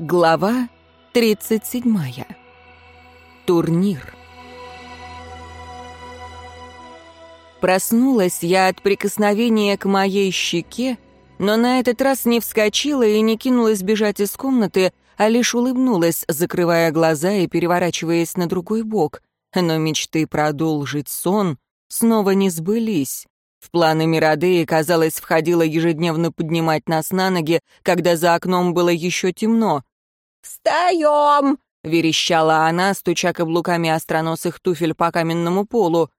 Глава 37. Турнир. Проснулась я от прикосновения к моей щеке, но на этот раз не вскочила и не кинулась бежать из комнаты, а лишь улыбнулась, закрывая глаза и переворачиваясь на другой бок. Но мечты продолжить сон снова не сбылись. В планы Мирадеи, казалось, входило ежедневно поднимать нас на ноги, когда за окном было еще темно. «Встаем!» — верещала она, стуча каблуками остроносых туфель по каменному полу.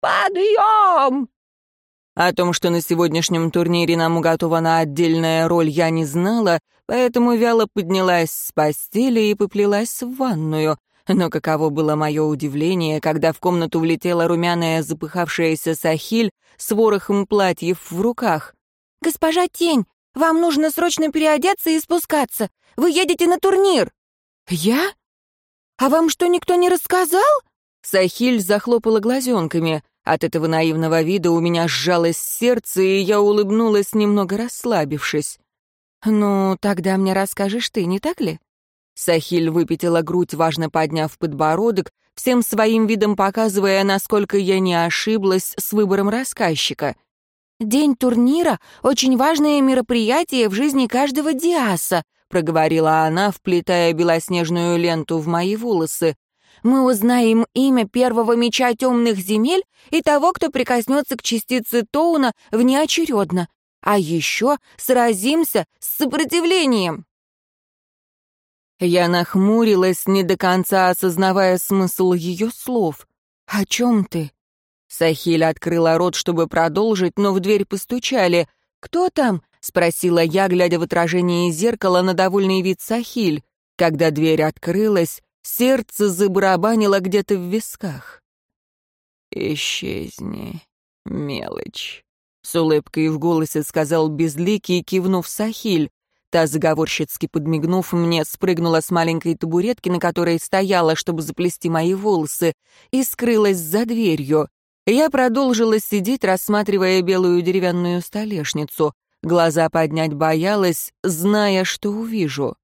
«Подъем!» О том, что на сегодняшнем турнире нам уготована отдельная роль, я не знала, поэтому вяло поднялась с постели и поплелась в ванную. Но каково было мое удивление, когда в комнату влетела румяная запыхавшаяся Сахиль с ворохом платьев в руках. «Госпожа Тень, вам нужно срочно переодеться и спускаться. Вы едете на турнир». «Я? А вам что, никто не рассказал?» Сахиль захлопала глазенками. От этого наивного вида у меня сжалось сердце, и я улыбнулась, немного расслабившись. «Ну, тогда мне расскажешь ты, не так ли?» Сахиль выпятила грудь, важно подняв подбородок, всем своим видом показывая, насколько я не ошиблась с выбором рассказчика. «День турнира — очень важное мероприятие в жизни каждого диаса», проговорила она, вплетая белоснежную ленту в мои волосы. «Мы узнаем имя первого меча темных земель и того, кто прикоснется к частице Тоуна внеочередно. А еще сразимся с сопротивлением». Я нахмурилась, не до конца осознавая смысл ее слов. «О чем ты?» Сахиль открыла рот, чтобы продолжить, но в дверь постучали. «Кто там?» — спросила я, глядя в отражение зеркала на довольный вид Сахиль. Когда дверь открылась, сердце забарабанило где-то в висках. «Исчезни, мелочь», — с улыбкой в голосе сказал Безликий, кивнув Сахиль. Та, заговорщицки подмигнув мне, спрыгнула с маленькой табуретки, на которой стояла, чтобы заплести мои волосы, и скрылась за дверью. Я продолжила сидеть, рассматривая белую деревянную столешницу. Глаза поднять боялась, зная, что увижу.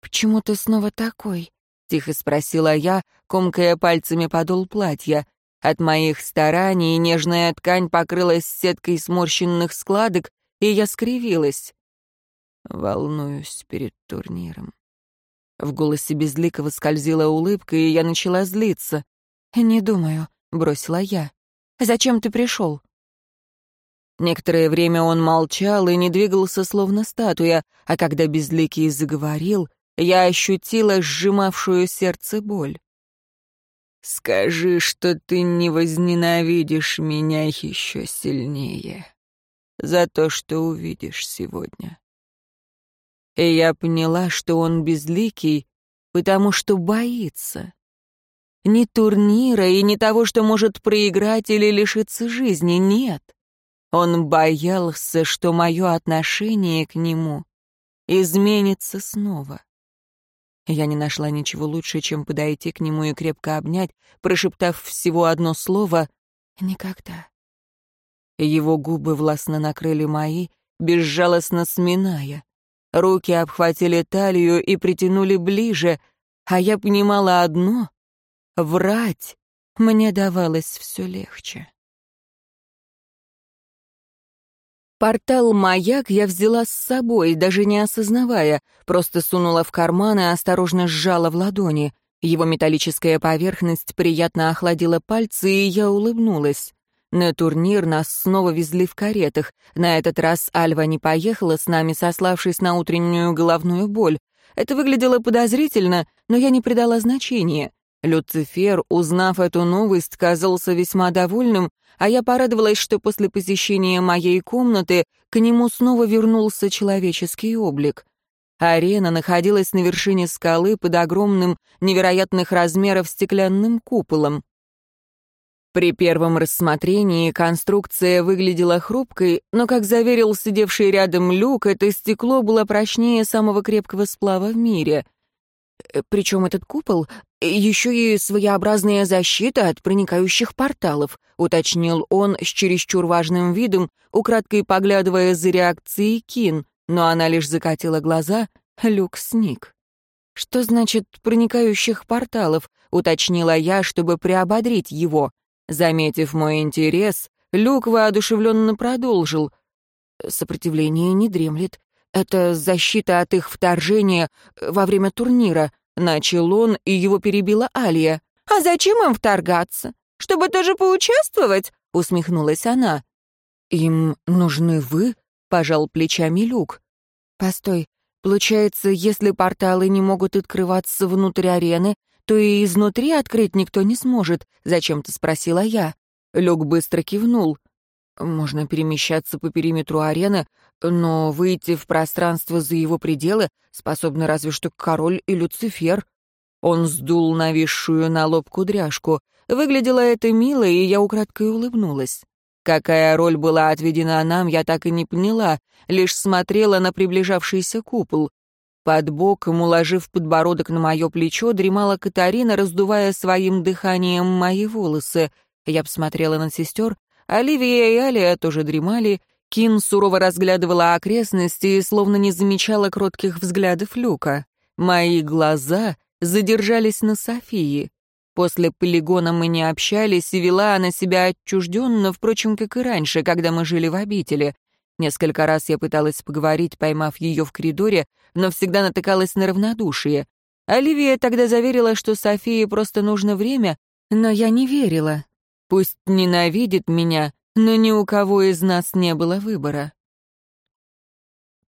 «Почему ты снова такой?» — тихо спросила я, комкая пальцами подол платья. От моих стараний нежная ткань покрылась сеткой сморщенных складок, и я скривилась. Волнуюсь перед турниром. В голосе Безликого скользила улыбка, и я начала злиться. «Не думаю», — бросила я. «Зачем ты пришел?» Некоторое время он молчал и не двигался, словно статуя, а когда Безликий заговорил, я ощутила сжимавшую сердце боль. «Скажи, что ты не возненавидишь меня еще сильнее за то, что увидишь сегодня». И я поняла, что он безликий, потому что боится. Не турнира и не того, что может проиграть или лишиться жизни, нет. Он боялся, что мое отношение к нему изменится снова. Я не нашла ничего лучше, чем подойти к нему и крепко обнять, прошептав всего одно слово «никогда». Его губы властно накрыли мои, безжалостно сминая. Руки обхватили талию и притянули ближе, а я понимала одно — врать мне давалось все легче. Портал-маяк я взяла с собой, даже не осознавая, просто сунула в карман и осторожно сжала в ладони. Его металлическая поверхность приятно охладила пальцы, и я улыбнулась. На турнир нас снова везли в каретах. На этот раз Альва не поехала с нами, сославшись на утреннюю головную боль. Это выглядело подозрительно, но я не придала значения. Люцифер, узнав эту новость, казался весьма довольным, а я порадовалась, что после посещения моей комнаты к нему снова вернулся человеческий облик. Арена находилась на вершине скалы под огромным, невероятных размеров стеклянным куполом. При первом рассмотрении конструкция выглядела хрупкой, но, как заверил сидевший рядом Люк, это стекло было прочнее самого крепкого сплава в мире. Э, Причем этот купол еще и своеобразная защита от проникающих порталов, уточнил он с чересчур важным видом, украдкой поглядывая за реакцией Кин, но она лишь закатила глаза Люк сник. «Что значит проникающих порталов?» — уточнила я, чтобы приободрить его. Заметив мой интерес, Люк воодушевленно продолжил. «Сопротивление не дремлет. Это защита от их вторжения во время турнира», — начал он, и его перебила Алия. «А зачем им вторгаться? Чтобы тоже поучаствовать?» — усмехнулась она. «Им нужны вы?» — пожал плечами Люк. «Постой, получается, если порталы не могут открываться внутрь арены, то и изнутри открыть никто не сможет?» — зачем-то спросила я. Люк быстро кивнул. «Можно перемещаться по периметру арены, но выйти в пространство за его пределы способны разве что король и Люцифер». Он сдул нависшую на лоб кудряшку. Выглядело это мило, и я украдкой улыбнулась. Какая роль была отведена нам, я так и не поняла, лишь смотрела на приближавшийся купол. Под боком, уложив подбородок на мое плечо, дремала Катарина, раздувая своим дыханием мои волосы. Я посмотрела на сестер, Оливия и Алия тоже дремали, Кин сурово разглядывала окрестности и словно не замечала кротких взглядов Люка. Мои глаза задержались на Софии. После полигона мы не общались, и вела она себя отчужденно, впрочем, как и раньше, когда мы жили в обители. Несколько раз я пыталась поговорить, поймав ее в коридоре, но всегда натыкалась на равнодушие. Оливия тогда заверила, что Софии просто нужно время, но я не верила. Пусть ненавидит меня, но ни у кого из нас не было выбора.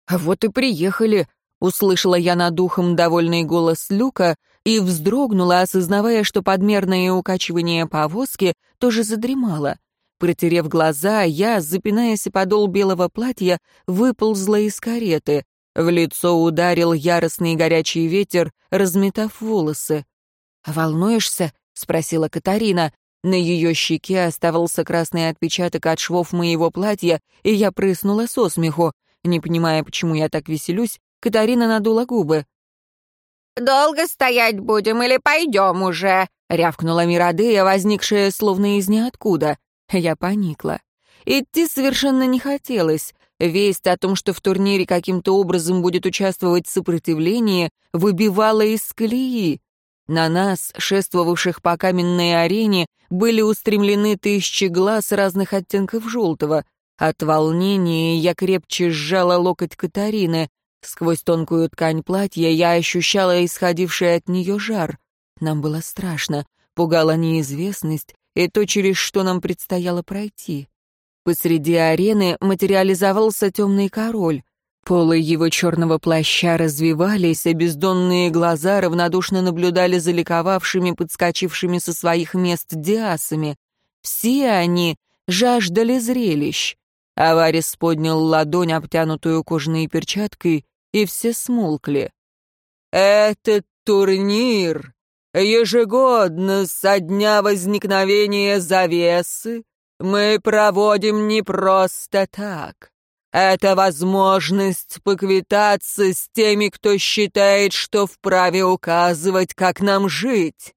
«А вот и приехали», — услышала я над ухом довольный голос Люка и вздрогнула, осознавая, что подмерное укачивание повозки тоже задремало. Протерев глаза, я, запинаясь подол белого платья, выползла из кареты. В лицо ударил яростный горячий ветер, разметав волосы. «Волнуешься?» — спросила Катарина. На ее щеке оставался красный отпечаток от швов моего платья, и я прыснула со смеху. Не понимая, почему я так веселюсь, Катарина надула губы. «Долго стоять будем или пойдем уже?» — рявкнула Мирадея, возникшая словно из ниоткуда. Я поникла. Идти совершенно не хотелось. Весть о том, что в турнире каким-то образом будет участвовать сопротивление, выбивала из колеи. На нас, шествовавших по каменной арене, были устремлены тысячи глаз разных оттенков желтого. От волнения я крепче сжала локоть Катарины. Сквозь тонкую ткань платья я ощущала исходивший от нее жар. Нам было страшно, пугала неизвестность и то, через что нам предстояло пройти. Посреди арены материализовался темный король. Полы его черного плаща развивались, а бездонные глаза равнодушно наблюдали за ликовавшими, подскочившими со своих мест диасами. Все они жаждали зрелищ. Аварис поднял ладонь, обтянутую кожаной перчаткой, и все смолкли. «Этот турнир ежегодно со дня возникновения завесы мы проводим не просто так». Это возможность поквитаться с теми, кто считает, что вправе указывать, как нам жить.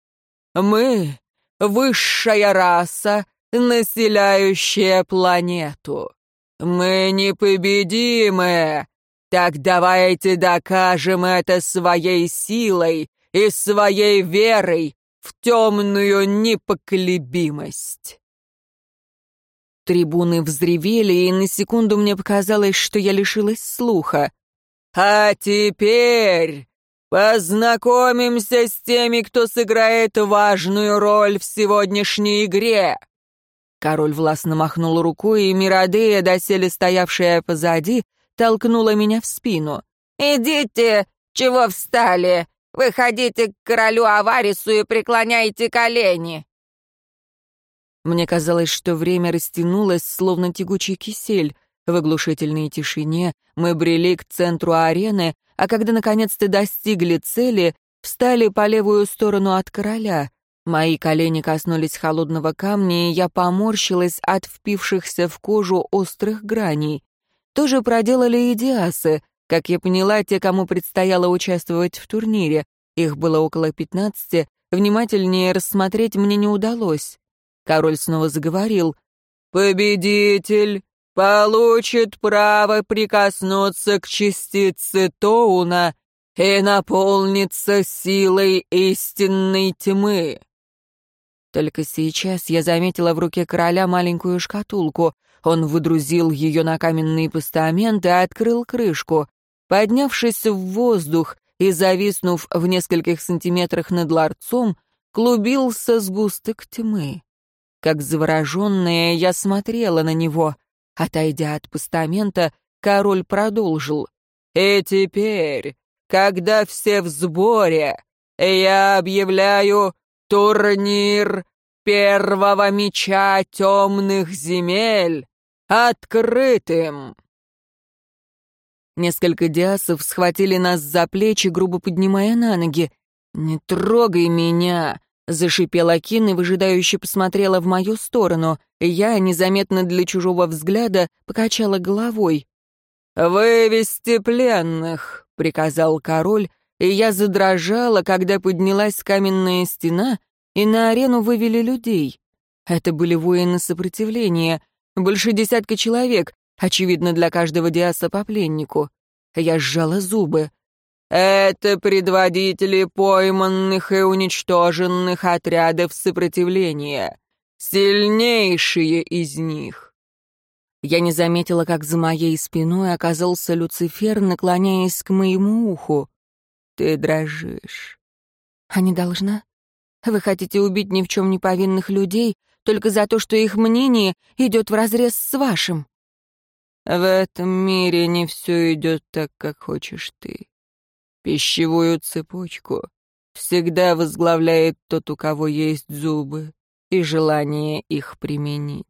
Мы — высшая раса, населяющая планету. Мы непобедимы. Так давайте докажем это своей силой и своей верой в темную непоколебимость. Трибуны взревели, и на секунду мне показалось, что я лишилась слуха. «А теперь познакомимся с теми, кто сыграет важную роль в сегодняшней игре». Король властно махнул рукой, и Мирадея, доселе стоявшая позади, толкнула меня в спину. «Идите! Чего встали? Выходите к королю Аварису и преклоняйте колени!» Мне казалось, что время растянулось, словно тягучий кисель. В оглушительной тишине мы брели к центру арены, а когда наконец-то достигли цели, встали по левую сторону от короля. Мои колени коснулись холодного камня, и я поморщилась от впившихся в кожу острых граней. Тоже проделали и диасы. Как я поняла, те, кому предстояло участвовать в турнире. Их было около пятнадцати, внимательнее рассмотреть мне не удалось. Король снова заговорил. «Победитель получит право прикоснуться к частице Тоуна и наполнится силой истинной тьмы». Только сейчас я заметила в руке короля маленькую шкатулку. Он выдрузил ее на каменный постамент и открыл крышку. Поднявшись в воздух и зависнув в нескольких сантиметрах над ларцом, клубился сгусток тьмы. Как завороженная, я смотрела на него. Отойдя от постамента, король продолжил. «И теперь, когда все в сборе, я объявляю турнир первого меча темных земель открытым!» Несколько диасов схватили нас за плечи, грубо поднимая на ноги. «Не трогай меня!» Зашипела Кин и выжидающе посмотрела в мою сторону. Я, незаметно для чужого взгляда, покачала головой. «Вывести пленных!» — приказал король, и я задрожала, когда поднялась каменная стена, и на арену вывели людей. Это были воины сопротивления, больше десятка человек, очевидно, для каждого диаса по пленнику. Я сжала зубы. Это предводители пойманных и уничтоженных отрядов сопротивления. Сильнейшие из них. Я не заметила, как за моей спиной оказался Люцифер, наклоняясь к моему уху. Ты дрожишь. А не должна? Вы хотите убить ни в чем не повинных людей только за то, что их мнение идет вразрез с вашим. В этом мире не все идет так, как хочешь ты. Пищевую цепочку всегда возглавляет тот, у кого есть зубы и желание их применить.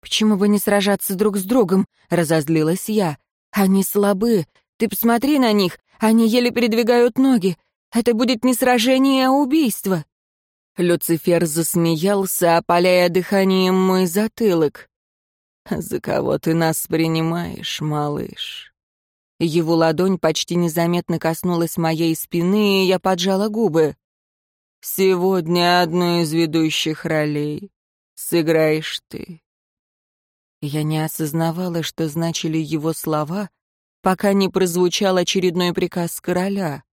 «Почему бы не сражаться друг с другом?» — разозлилась я. «Они слабы. Ты посмотри на них. Они еле передвигают ноги. Это будет не сражение, а убийство». Люцифер засмеялся, опаляя дыханием мой затылок. «За кого ты нас принимаешь, малыш?» Его ладонь почти незаметно коснулась моей спины, и я поджала губы. «Сегодня одну из ведущих ролей сыграешь ты». Я не осознавала, что значили его слова, пока не прозвучал очередной приказ короля.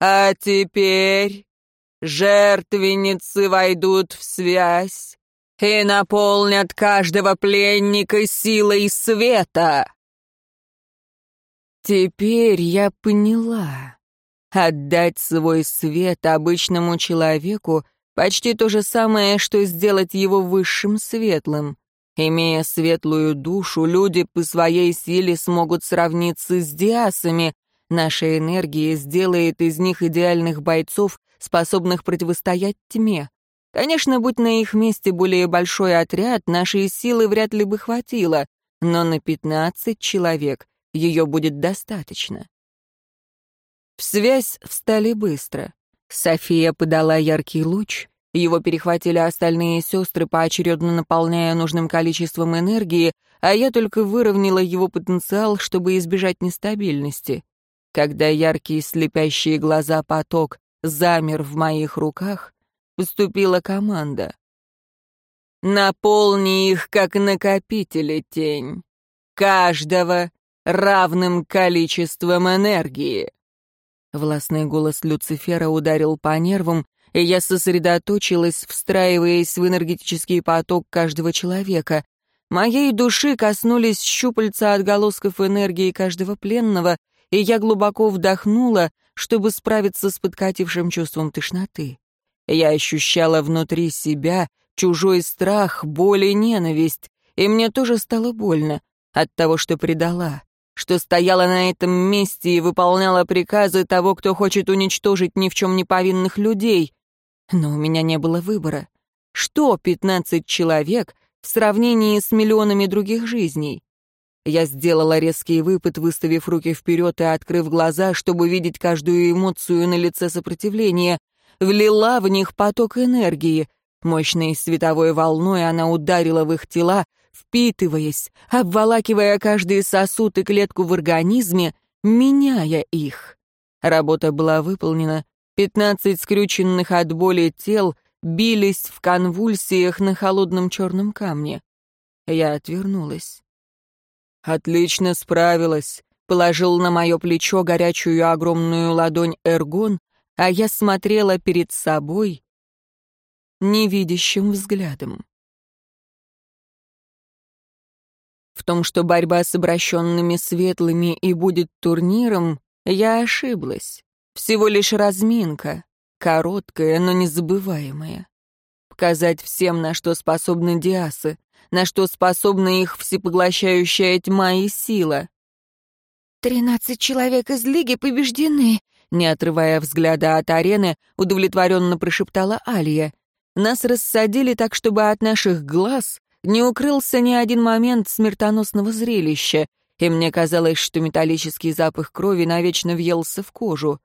«А теперь жертвенницы войдут в связь и наполнят каждого пленника силой света». Теперь я поняла. Отдать свой свет обычному человеку почти то же самое, что сделать его высшим светлым. Имея светлую душу, люди по своей силе смогут сравниться с диасами. Наша энергия сделает из них идеальных бойцов, способных противостоять тьме. Конечно, будь на их месте более большой отряд, нашей силы вряд ли бы хватило, но на пятнадцать человек ее будет достаточно. В связь встали быстро. София подала яркий луч, его перехватили остальные сестры, поочередно наполняя нужным количеством энергии, а я только выровняла его потенциал, чтобы избежать нестабильности. Когда яркие слепящие глаза поток замер в моих руках, поступила команда. «Наполни их, как накопители, тень. Каждого равным количеством энергии. Властный голос Люцифера ударил по нервам, и я сосредоточилась, встраиваясь в энергетический поток каждого человека. Моей души коснулись щупальца отголосков энергии каждого пленного, и я глубоко вдохнула, чтобы справиться с подкатившим чувством тошноты. Я ощущала внутри себя чужой страх, боль и ненависть, и мне тоже стало больно от того, что предала что стояла на этом месте и выполняла приказы того, кто хочет уничтожить ни в чем не повинных людей. Но у меня не было выбора. Что пятнадцать человек в сравнении с миллионами других жизней? Я сделала резкий выпад, выставив руки вперед и открыв глаза, чтобы видеть каждую эмоцию на лице сопротивления, влила в них поток энергии. Мощной световой волной она ударила в их тела, впитываясь, обволакивая каждый сосуд и клетку в организме, меняя их. Работа была выполнена, пятнадцать скрюченных от боли тел бились в конвульсиях на холодном черном камне. Я отвернулась. «Отлично справилась», Положил на мое плечо горячую огромную ладонь Эргон, а я смотрела перед собой невидящим взглядом. В том, что борьба с обращенными светлыми и будет турниром, я ошиблась. Всего лишь разминка, короткая, но незабываемая. Показать всем, на что способны диасы, на что способна их всепоглощающая тьма и сила. «Тринадцать человек из Лиги побеждены», не отрывая взгляда от арены, удовлетворенно прошептала Алия. Нас рассадили так, чтобы от наших глаз не укрылся ни один момент смертоносного зрелища, и мне казалось, что металлический запах крови навечно въелся в кожу.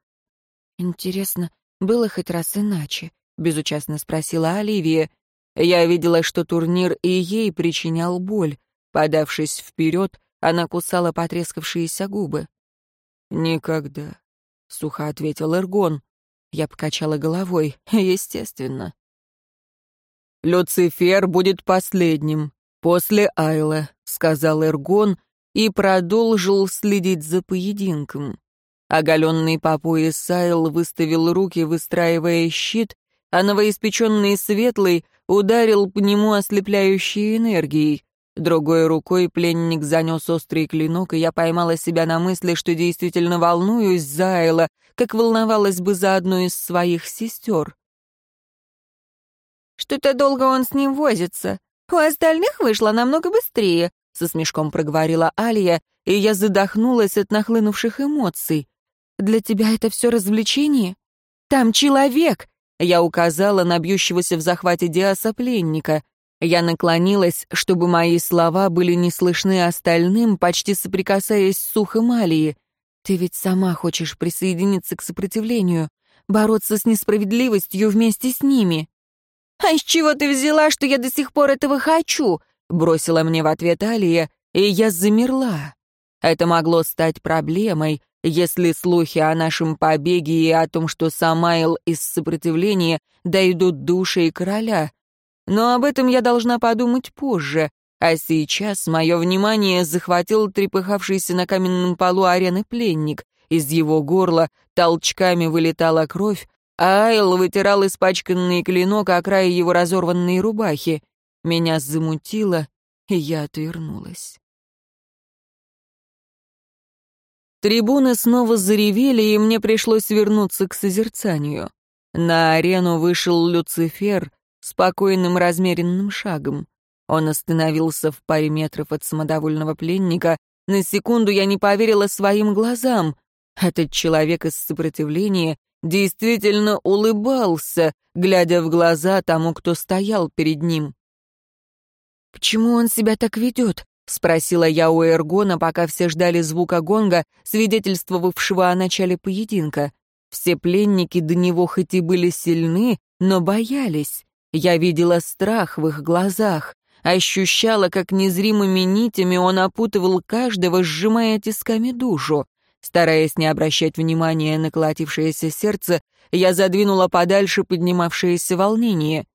«Интересно, было хоть раз иначе?» — безучастно спросила Оливия. Я видела, что турнир и ей причинял боль. Подавшись вперед, она кусала потрескавшиеся губы. «Никогда», — сухо ответил Эргон. Я покачала головой. «Естественно». «Люцифер будет последним, после Айла», — сказал Эргон и продолжил следить за поединком. Оголенный по пояс Айл выставил руки, выстраивая щит, а новоиспеченный Светлый ударил по нему ослепляющей энергией. Другой рукой пленник занес острый клинок, и я поймала себя на мысли, что действительно волнуюсь за Айла, как волновалась бы за одну из своих сестер. Что-то долго он с ним возится. У остальных вышло намного быстрее», — со смешком проговорила Алия, и я задохнулась от нахлынувших эмоций. «Для тебя это все развлечение? Там человек!» Я указала на бьющегося в захвате Диаса пленника. Я наклонилась, чтобы мои слова были не слышны остальным, почти соприкасаясь с ухом Алии. «Ты ведь сама хочешь присоединиться к сопротивлению, бороться с несправедливостью вместе с ними». «А из чего ты взяла, что я до сих пор этого хочу?» — бросила мне в ответ Алия, и я замерла. Это могло стать проблемой, если слухи о нашем побеге и о том, что Самайл из сопротивления дойдут души и короля. Но об этом я должна подумать позже, а сейчас мое внимание захватил трепыхавшийся на каменном полу арены пленник. Из его горла толчками вылетала кровь, а Айл вытирал испачканный клинок о край его разорванной рубахи. Меня замутило, и я отвернулась. Трибуны снова заревели, и мне пришлось вернуться к созерцанию. На арену вышел Люцифер спокойным размеренным шагом. Он остановился в паре метров от самодовольного пленника. На секунду я не поверила своим глазам. Этот человек из сопротивления действительно улыбался, глядя в глаза тому, кто стоял перед ним. «Почему он себя так ведет?» — спросила я у Эргона, пока все ждали звука гонга, свидетельствовавшего о начале поединка. Все пленники до него хоть и были сильны, но боялись. Я видела страх в их глазах, ощущала, как незримыми нитями он опутывал каждого, сжимая тисками душу. Стараясь не обращать внимания на колотившееся сердце, я задвинула подальше поднимавшееся волнение.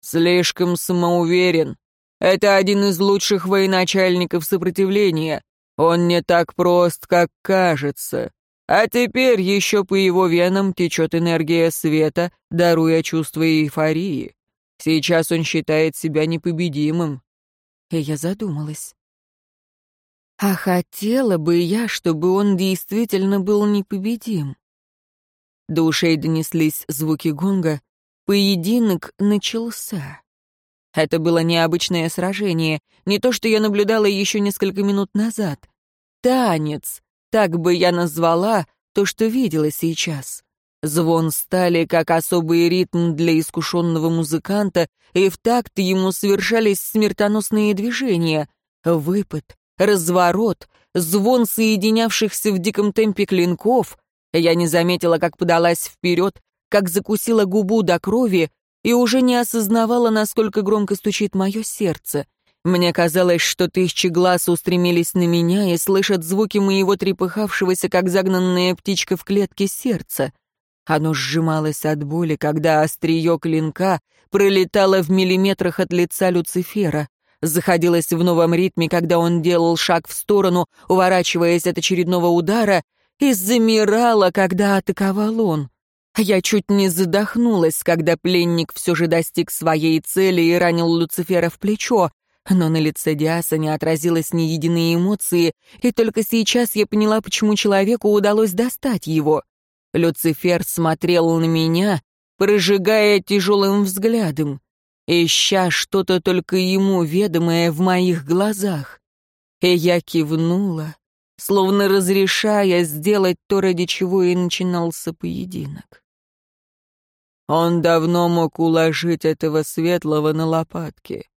«Слишком самоуверен. Это один из лучших военачальников сопротивления. Он не так прост, как кажется. А теперь еще по его венам течет энергия света, даруя чувство эйфории. Сейчас он считает себя непобедимым». И я задумалась. А хотела бы я, чтобы он действительно был непобедим. До ушей донеслись звуки гонга. Поединок начался. Это было необычное сражение, не то, что я наблюдала еще несколько минут назад. Танец, так бы я назвала то, что видела сейчас. Звон стали как особый ритм для искушенного музыканта, и в такт ему совершались смертоносные движения. Выпад, разворот, звон соединявшихся в диком темпе клинков. Я не заметила, как подалась вперед, как закусила губу до крови и уже не осознавала, насколько громко стучит мое сердце. Мне казалось, что тысячи глаз устремились на меня и слышат звуки моего трепыхавшегося, как загнанная птичка в клетке сердца. Оно сжималось от боли, когда острие клинка пролетало в миллиметрах от лица Люцифера. заходилась в новом ритме, когда он делал шаг в сторону, уворачиваясь от очередного удара, и замирала, когда атаковал он. Я чуть не задохнулась, когда пленник все же достиг своей цели и ранил Люцифера в плечо, но на лице Диаса не отразилось ни единой эмоции, и только сейчас я поняла, почему человеку удалось достать его. Люцифер смотрел на меня, прожигая тяжелым взглядом, ища что-то только ему ведомое в моих глазах. И я кивнула, словно разрешая сделать то, ради чего и начинался поединок. Он давно мог уложить этого светлого на лопатки.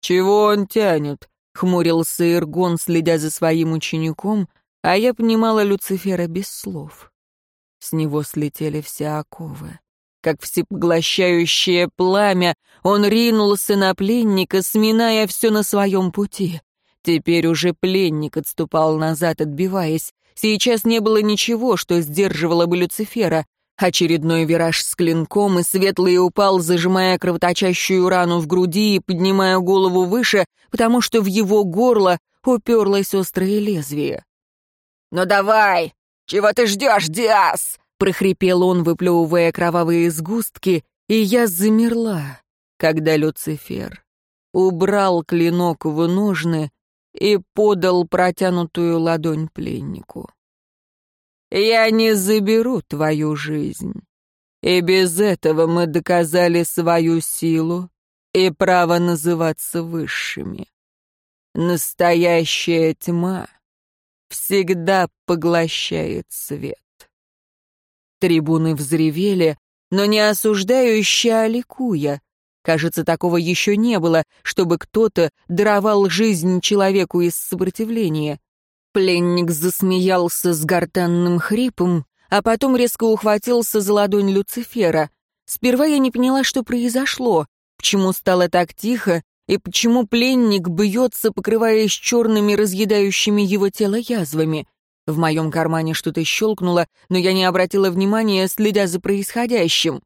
«Чего он тянет?» — хмурился Иргон, следя за своим учеником, а я понимала Люцифера без слов. С него слетели все оковы. Как всепоглощающее пламя, он ринулся на пленника, сминая все на своем пути. Теперь уже пленник отступал назад, отбиваясь. Сейчас не было ничего, что сдерживало бы Люцифера. Очередной вираж с клинком, и Светлый упал, зажимая кровоточащую рану в груди и поднимая голову выше, потому что в его горло уперлось острое лезвие. «Ну давай! Чего ты ждешь, Диас?» — прохрипел он, выплевывая кровавые сгустки, и я замерла, когда Люцифер убрал клинок в ножны и подал протянутую ладонь пленнику. Я не заберу твою жизнь. И без этого мы доказали свою силу и право называться высшими. Настоящая тьма всегда поглощает свет. Трибуны взревели, но не осуждающе, а ликуя. Кажется, такого еще не было, чтобы кто-то даровал жизнь человеку из сопротивления. Пленник засмеялся с гортанным хрипом, а потом резко ухватился за ладонь Люцифера. Сперва я не поняла, что произошло, почему стало так тихо, и почему пленник бьется, покрываясь черными, разъедающими его тело язвами. В моем кармане что-то щелкнуло, но я не обратила внимания, следя за происходящим.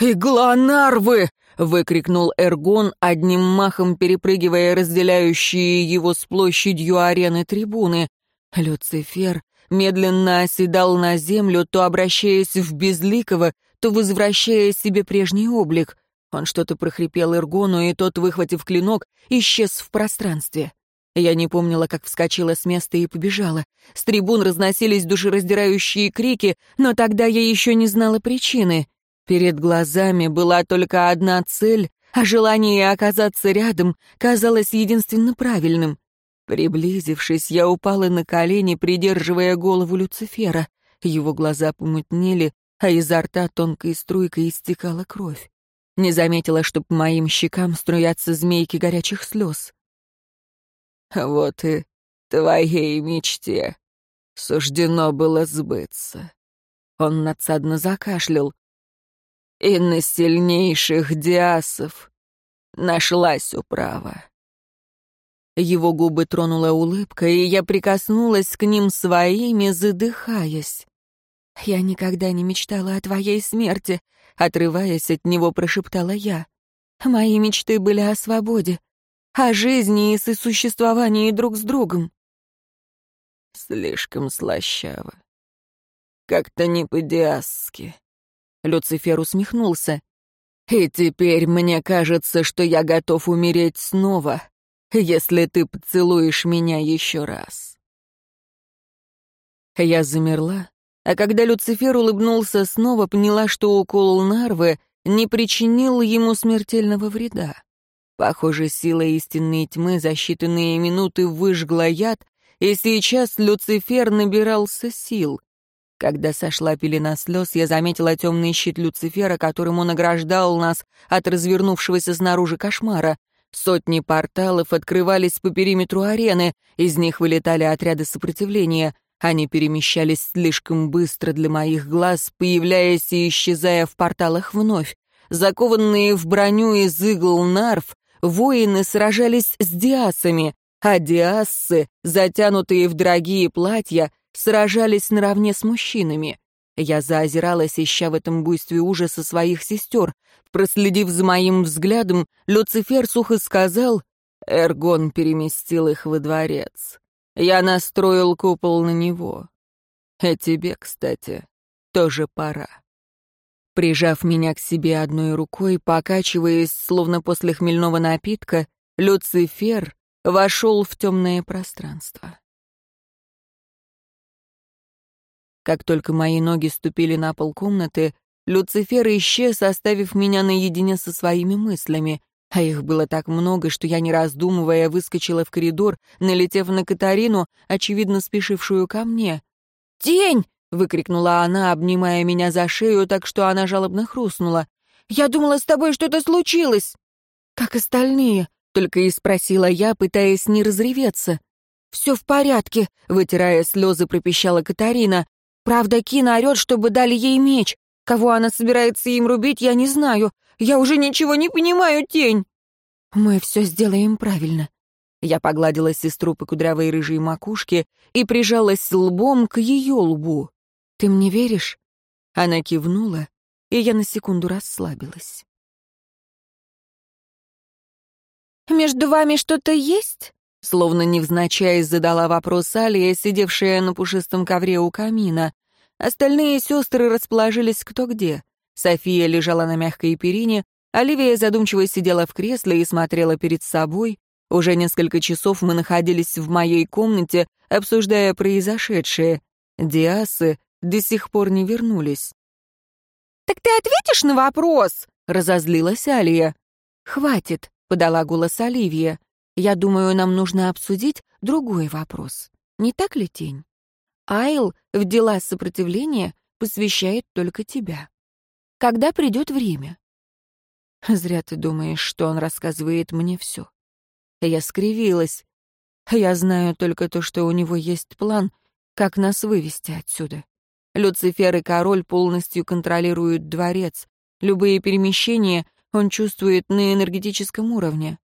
«Игла нарвы!» — выкрикнул Эргон, одним махом перепрыгивая разделяющие его с площадью арены трибуны. Люцифер медленно оседал на землю, то обращаясь в безликого, то возвращая себе прежний облик. Он что-то прохрипел Эргону, и тот, выхватив клинок, исчез в пространстве. Я не помнила, как вскочила с места и побежала. С трибун разносились душераздирающие крики, но тогда я еще не знала причины. Перед глазами была только одна цель, а желание оказаться рядом казалось единственно правильным. Приблизившись, я упала на колени, придерживая голову Люцифера. Его глаза помутнели, а изо рта тонкой струйкой истекала кровь. Не заметила, что по моим щекам струятся змейки горячих слез. «Вот и твоей мечте суждено было сбыться». Он надсадно закашлял и на сильнейших диасов нашлась управа. Его губы тронула улыбка, и я прикоснулась к ним своими, задыхаясь. «Я никогда не мечтала о твоей смерти», — отрываясь от него, прошептала я. «Мои мечты были о свободе, о жизни и сосуществовании друг с другом». «Слишком слащаво. Как-то не по-диасски», Люцифер усмехнулся. «И теперь мне кажется, что я готов умереть снова, если ты поцелуешь меня еще раз». Я замерла, а когда Люцифер улыбнулся снова, поняла, что укол Нарвы не причинил ему смертельного вреда. Похоже, сила истинной тьмы за считанные минуты выжгла яд, и сейчас Люцифер набирался сил. Когда сошла пелена слез, я заметила темный щит Люцифера, которым он ограждал нас от развернувшегося снаружи кошмара. Сотни порталов открывались по периметру арены, из них вылетали отряды сопротивления. Они перемещались слишком быстро для моих глаз, появляясь и исчезая в порталах вновь. Закованные в броню из игл нарв, воины сражались с диасами, а диассы, затянутые в дорогие платья, сражались наравне с мужчинами. Я заозиралась, ища в этом буйстве ужаса своих сестер. Проследив за моим взглядом, Люцифер сухо сказал, Эргон переместил их во дворец. Я настроил купол на него. И тебе, кстати, тоже пора. Прижав меня к себе одной рукой, покачиваясь, словно после хмельного напитка, Люцифер вошел в темное пространство. Как только мои ноги ступили на пол комнаты, Люцифер исчез, оставив меня наедине со своими мыслями. А их было так много, что я, не раздумывая, выскочила в коридор, налетев на Катарину, очевидно спешившую ко мне. «Тень!» — выкрикнула она, обнимая меня за шею, так что она жалобно хрустнула. «Я думала, с тобой что-то случилось!» «Как остальные?» — только и спросила я, пытаясь не разреветься. «Все в порядке», — вытирая слезы, пропищала Катарина. «Правда, Кина орет, чтобы дали ей меч. Кого она собирается им рубить, я не знаю. Я уже ничего не понимаю, тень!» «Мы все сделаем правильно». Я погладила сестру по кудрявой рыжей макушке и прижалась лбом к ее лбу. «Ты мне веришь?» Она кивнула, и я на секунду расслабилась. «Между вами что-то есть?» Словно невзначай задала вопрос Алия, сидевшая на пушистом ковре у камина. Остальные сестры расположились кто где. София лежала на мягкой перине, Оливия задумчиво сидела в кресле и смотрела перед собой. Уже несколько часов мы находились в моей комнате, обсуждая произошедшее. Диасы до сих пор не вернулись. «Так ты ответишь на вопрос?» — разозлилась Алия. «Хватит», — подала голос Оливия. «Я думаю, нам нужно обсудить другой вопрос. Не так ли, Тень?» Айл в дела сопротивления посвящает только тебя. Когда придет время? Зря ты думаешь, что он рассказывает мне все. Я скривилась. Я знаю только то, что у него есть план, как нас вывести отсюда. Люцифер и король полностью контролируют дворец. Любые перемещения он чувствует на энергетическом уровне.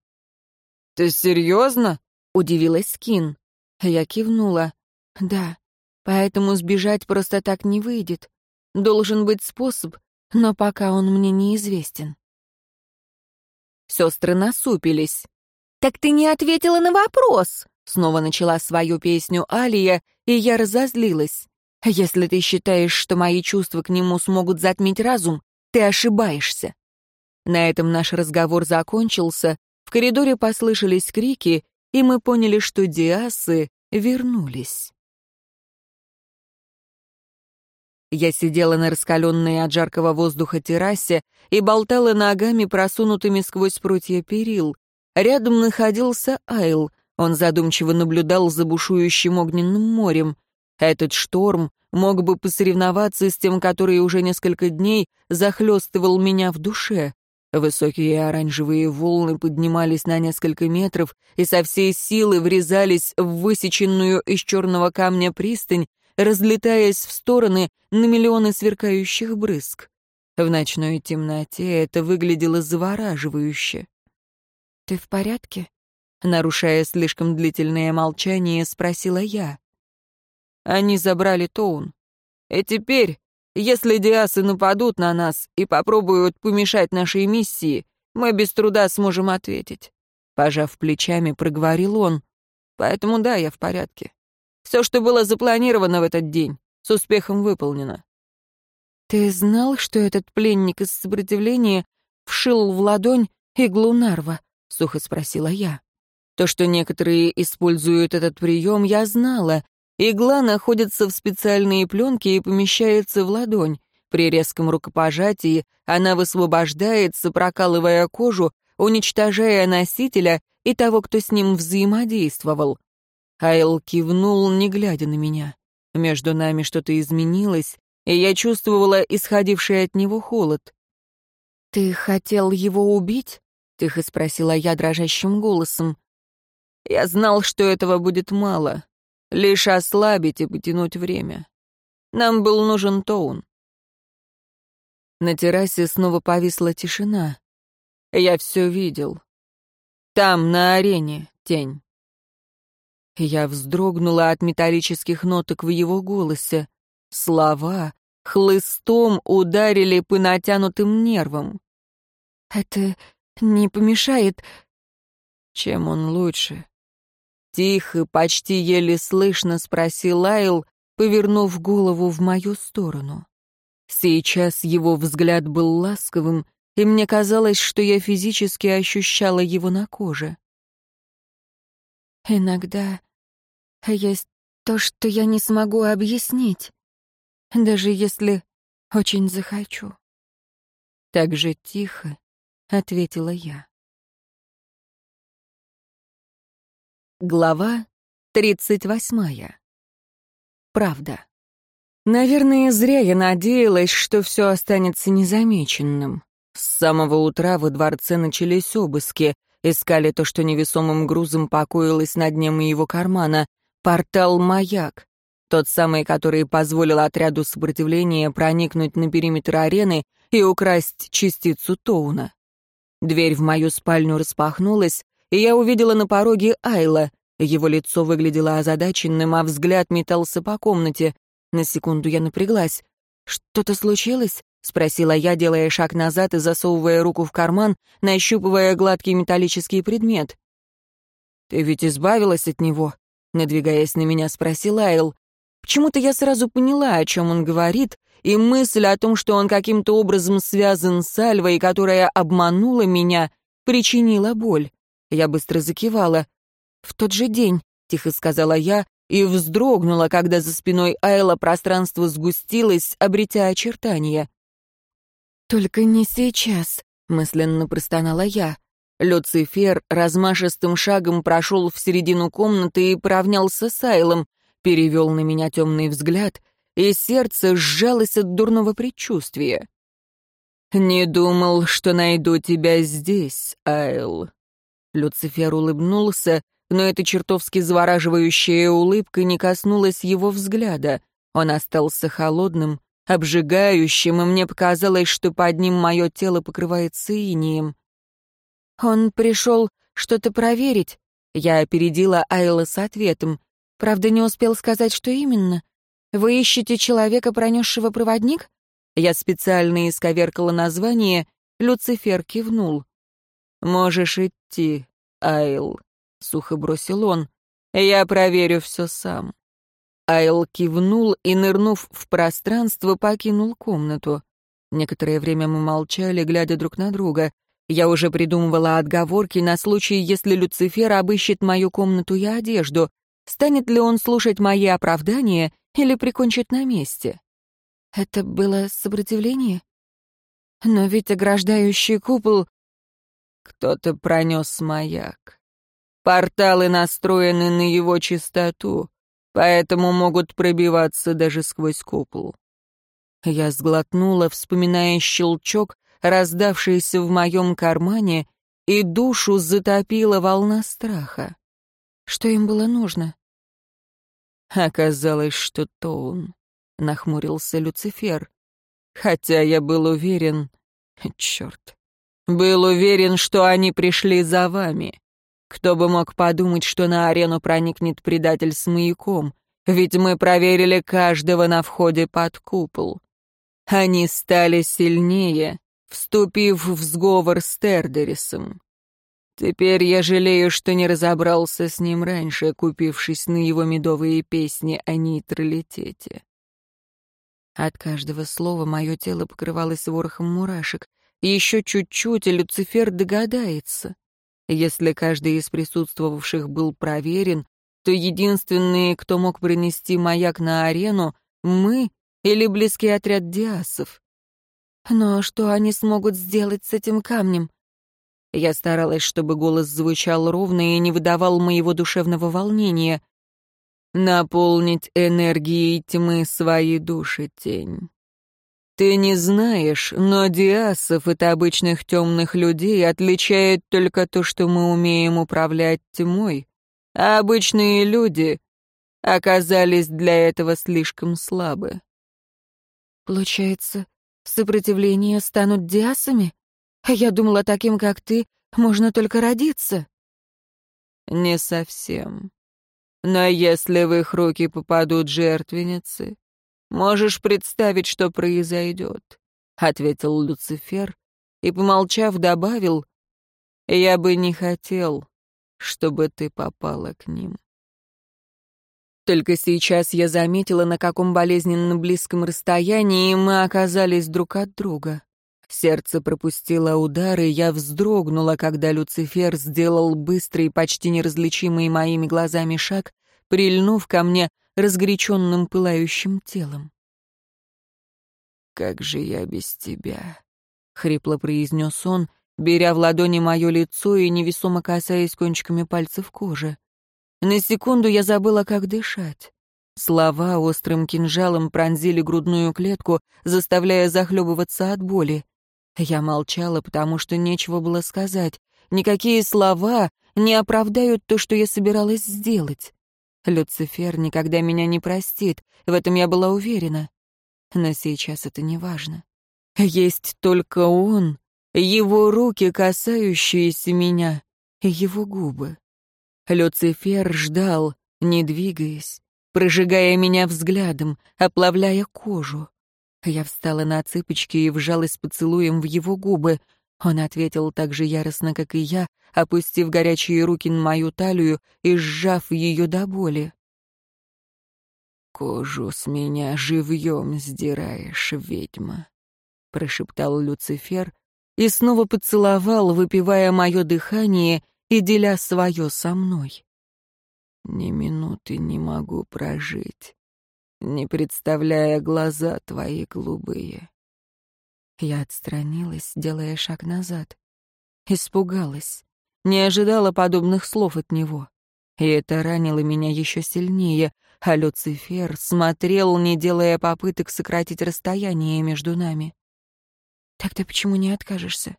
«Ты серьезно?» — удивилась Скин. Я кивнула. «Да, Поэтому сбежать просто так не выйдет. Должен быть способ, но пока он мне неизвестен. Сестры насупились. «Так ты не ответила на вопрос!» Снова начала свою песню Алия, и я разозлилась. «Если ты считаешь, что мои чувства к нему смогут затмить разум, ты ошибаешься». На этом наш разговор закончился, в коридоре послышались крики, и мы поняли, что диасы вернулись. Я сидела на раскаленной от жаркого воздуха террасе и болтала ногами, просунутыми сквозь прутья перил. Рядом находился Айл. Он задумчиво наблюдал за бушующим огненным морем. Этот шторм мог бы посоревноваться с тем, который уже несколько дней захлестывал меня в душе. Высокие оранжевые волны поднимались на несколько метров и со всей силы врезались в высеченную из черного камня пристань, разлетаясь в стороны на миллионы сверкающих брызг. В ночной темноте это выглядело завораживающе. «Ты в порядке?» Нарушая слишком длительное молчание, спросила я. Они забрали Тоун. И теперь, если диасы нападут на нас и попробуют помешать нашей миссии, мы без труда сможем ответить. Пожав плечами, проговорил он. Поэтому да, я в порядке. Все, что было запланировано в этот день, с успехом выполнено. «Ты знал, что этот пленник из сопротивления вшил в ладонь иглу нарва?» — сухо спросила я. То, что некоторые используют этот прием, я знала. Игла находится в специальные пленки и помещается в ладонь. При резком рукопожатии она высвобождается, прокалывая кожу, уничтожая носителя и того, кто с ним взаимодействовал. Айл кивнул, не глядя на меня. Между нами что-то изменилось, и я чувствовала исходивший от него холод. «Ты хотел его убить?» — тихо спросила я дрожащим голосом. «Я знал, что этого будет мало. Лишь ослабить и потянуть время. Нам был нужен Тоун». На террасе снова повисла тишина. Я все видел. Там, на арене, тень. Я вздрогнула от металлических ноток в его голосе. Слова хлыстом ударили по натянутым нервам. «Это не помешает...» Чем он лучше? Тихо, почти еле слышно спросил Айл, повернув голову в мою сторону. Сейчас его взгляд был ласковым, и мне казалось, что я физически ощущала его на коже. «Иногда есть то, что я не смогу объяснить, даже если очень захочу». Так же тихо ответила я. Глава тридцать восьмая. Правда. Наверное, зря я надеялась, что все останется незамеченным. С самого утра во дворце начались обыски. Искали то, что невесомым грузом покоилось на дне моего кармана. Портал-маяк. Тот самый, который позволил отряду сопротивления проникнуть на периметр арены и украсть частицу Тоуна. Дверь в мою спальню распахнулась, и я увидела на пороге Айла. Его лицо выглядело озадаченным, а взгляд метался по комнате. На секунду я напряглась. «Что-то случилось?» — спросила я, делая шаг назад и засовывая руку в карман, нащупывая гладкий металлический предмет. «Ты ведь избавилась от него?» — надвигаясь на меня, спросил Айл. Почему-то я сразу поняла, о чем он говорит, и мысль о том, что он каким-то образом связан с Альвой, которая обманула меня, причинила боль. Я быстро закивала. «В тот же день», — тихо сказала я, и вздрогнула, когда за спиной Айла пространство сгустилось, обретя очертания. «Только не сейчас», — мысленно простонала я. Люцифер размашистым шагом прошел в середину комнаты и поравнялся с Айлом, перевел на меня темный взгляд, и сердце сжалось от дурного предчувствия. «Не думал, что найду тебя здесь, Айл». Люцифер улыбнулся, но эта чертовски завораживающая улыбка не коснулась его взгляда. Он остался холодным, обжигающим, и мне показалось, что под ним мое тело покрывается инием. «Он пришел что-то проверить?» Я опередила Айла с ответом. Правда, не успел сказать, что именно. «Вы ищете человека, пронесшего проводник?» Я специально исковеркала название, Люцифер кивнул. «Можешь идти, Айл», — сухо бросил он. «Я проверю все сам». Айл кивнул и, нырнув в пространство, покинул комнату. Некоторое время мы молчали, глядя друг на друга. Я уже придумывала отговорки на случай, если Люцифер обыщет мою комнату и одежду. Станет ли он слушать мои оправдания или прикончит на месте? Это было сопротивление? Но ведь ограждающий купол... Кто-то пронес маяк. Порталы настроены на его чистоту, поэтому могут пробиваться даже сквозь купол. Я сглотнула, вспоминая щелчок, раздавшийся в моем кармане, и душу затопила волна страха. Что им было нужно? Оказалось, что то он, — нахмурился Люцифер. Хотя я был уверен... Черт. Был уверен, что они пришли за вами. Кто бы мог подумать, что на арену проникнет предатель с маяком, ведь мы проверили каждого на входе под купол. Они стали сильнее, вступив в сговор с Тердерисом. Теперь я жалею, что не разобрался с ним раньше, купившись на его медовые песни о нейтралитете. От каждого слова мое тело покрывалось ворохом мурашек. Еще чуть-чуть, и Люцифер догадается. Если каждый из присутствовавших был проверен, то единственные, кто мог принести маяк на арену, мы или близкий отряд диасов. Но что они смогут сделать с этим камнем? Я старалась, чтобы голос звучал ровно и не выдавал моего душевного волнения. «Наполнить энергией тьмы свои души, тень. Ты не знаешь, но диасов от обычных темных людей отличает только то, что мы умеем управлять тьмой, а обычные люди оказались для этого слишком слабы. Получается, сопротивление станут диасами? А я думала, таким, как ты, можно только родиться. Не совсем. Но если в их руки попадут жертвенницы, «Можешь представить, что произойдет», — ответил Люцифер и, помолчав, добавил, «Я бы не хотел, чтобы ты попала к ним. Только сейчас я заметила, на каком болезненно близком расстоянии мы оказались друг от друга. Сердце пропустило удар, и я вздрогнула, когда Люцифер сделал быстрый, почти неразличимый моими глазами шаг, прильнув ко мне разгоряченным пылающим телом. «Как же я без тебя?» — хрипло произнес он, беря в ладони мое лицо и невесомо касаясь кончиками пальцев кожи. На секунду я забыла, как дышать. Слова острым кинжалом пронзили грудную клетку, заставляя захлебываться от боли. Я молчала, потому что нечего было сказать. Никакие слова не оправдают то, что я собиралась сделать. Люцифер никогда меня не простит, в этом я была уверена. Но сейчас это не важно. Есть только он, его руки, касающиеся меня, его губы. Люцифер ждал, не двигаясь, прожигая меня взглядом, оплавляя кожу. Я встала на цыпочки и вжалась поцелуем в его губы. Он ответил так же яростно, как и я, опустив горячие руки на мою талию и сжав ее до боли. «Кожу с меня живьем сдираешь, ведьма», — прошептал Люцифер и снова поцеловал, выпивая мое дыхание и деля свое со мной. Ни минуты не могу прожить, не представляя глаза твои голубые. Я отстранилась, делая шаг назад. Испугалась, не ожидала подобных слов от него. И это ранило меня еще сильнее, а Люцифер смотрел, не делая попыток сократить расстояние между нами. «Тогда почему не откажешься?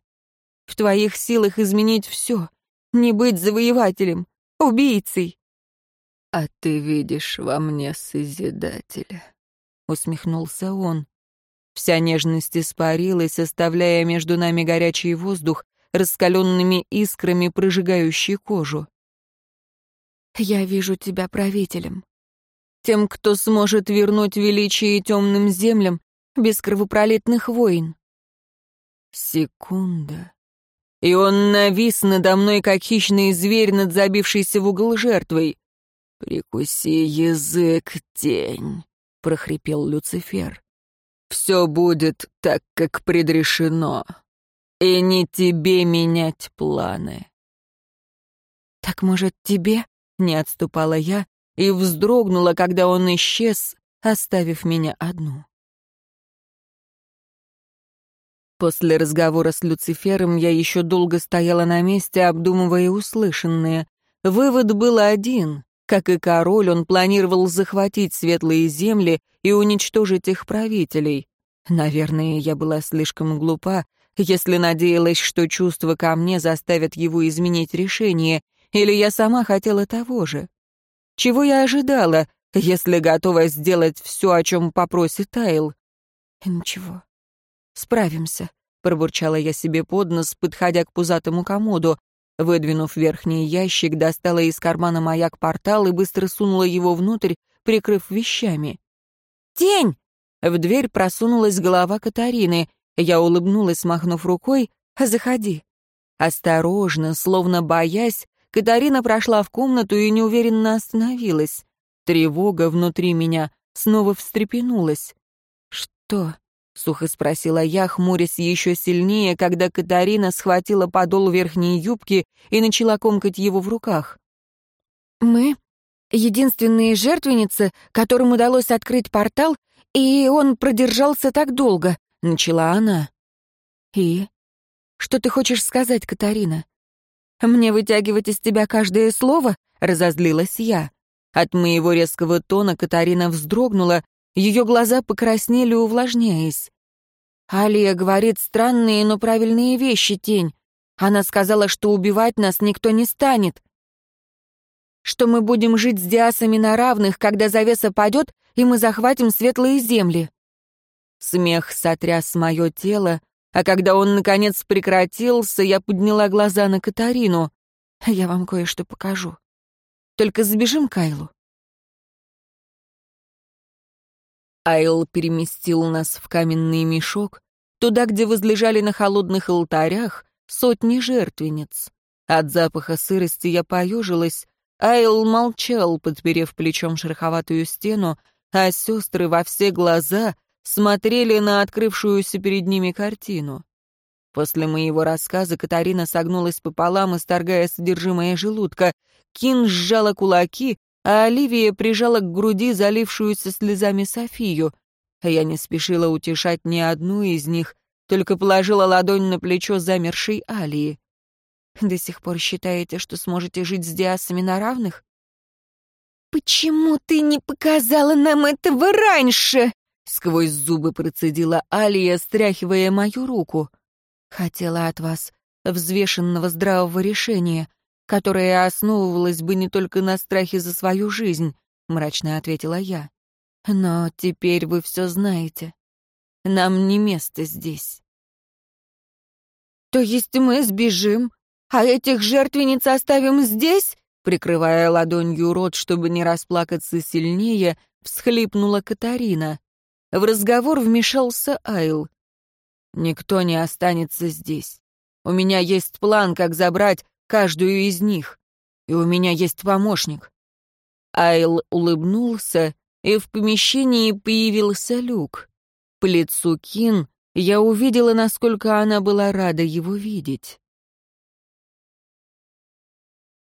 В твоих силах изменить все, не быть завоевателем, убийцей. «А ты видишь во мне Созидателя», — усмехнулся он. Вся нежность испарилась, оставляя между нами горячий воздух, раскаленными искрами, прожигающий кожу. «Я вижу тебя правителем. Тем, кто сможет вернуть величие темным землям без кровопролитных войн». Секунда и он навис надо мной, как хищный зверь над забившейся в угол жертвой. «Прикуси язык, тень», — прохрипел Люцифер. «Все будет так, как предрешено, и не тебе менять планы». «Так, может, тебе?» — не отступала я и вздрогнула, когда он исчез, оставив меня одну. После разговора с Люцифером я еще долго стояла на месте, обдумывая услышанное. Вывод был один. Как и король, он планировал захватить светлые земли и уничтожить их правителей. Наверное, я была слишком глупа, если надеялась, что чувства ко мне заставят его изменить решение, или я сама хотела того же. Чего я ожидала, если готова сделать все, о чем попросит Айл? Ничего, Справимся», — пробурчала я себе под нос, подходя к пузатому комоду. Выдвинув верхний ящик, достала из кармана маяк-портал и быстро сунула его внутрь, прикрыв вещами. «Тень!» В дверь просунулась голова Катарины. Я улыбнулась, махнув рукой. «Заходи». Осторожно, словно боясь, Катарина прошла в комнату и неуверенно остановилась. Тревога внутри меня снова встрепенулась. «Что?» — сухо спросила я, хмурясь еще сильнее, когда Катарина схватила подол верхней юбки и начала комкать его в руках. «Мы — единственные жертвенницы, которым удалось открыть портал, и он продержался так долго», — начала она. «И? Что ты хочешь сказать, Катарина? Мне вытягивать из тебя каждое слово?» — разозлилась я. От моего резкого тона Катарина вздрогнула, ее глаза покраснели, увлажняясь. «Алия говорит странные, но правильные вещи, тень. Она сказала, что убивать нас никто не станет. Что мы будем жить с диасами на равных, когда завеса падет, и мы захватим светлые земли». Смех сотряс мое тело, а когда он, наконец, прекратился, я подняла глаза на Катарину. «Я вам кое-что покажу. Только забежим к Айл переместил нас в каменный мешок, туда, где возлежали на холодных алтарях сотни жертвенниц. От запаха сырости я поежилась. Айл молчал, подперев плечом шероховатую стену, а сестры во все глаза смотрели на открывшуюся перед ними картину. После моего рассказа Катарина согнулась пополам, исторгая содержимое желудка. Кин сжала кулаки, а Оливия прижала к груди залившуюся слезами Софию. Я не спешила утешать ни одну из них, только положила ладонь на плечо замершей Алии. «До сих пор считаете, что сможете жить с диасами на равных?» «Почему ты не показала нам этого раньше?» Сквозь зубы процедила Алия, стряхивая мою руку. «Хотела от вас взвешенного здравого решения, которое основывалось бы не только на страхе за свою жизнь», — мрачно ответила я. «Но теперь вы все знаете. Нам не место здесь». «То есть мы сбежим, а этих жертвенниц оставим здесь?» Прикрывая ладонью рот, чтобы не расплакаться сильнее, всхлипнула Катарина. В разговор вмешался Айл. «Никто не останется здесь. У меня есть план, как забрать каждую из них. И у меня есть помощник». Айл улыбнулся, и в помещении появился люк. По лицу Кин я увидела, насколько она была рада его видеть.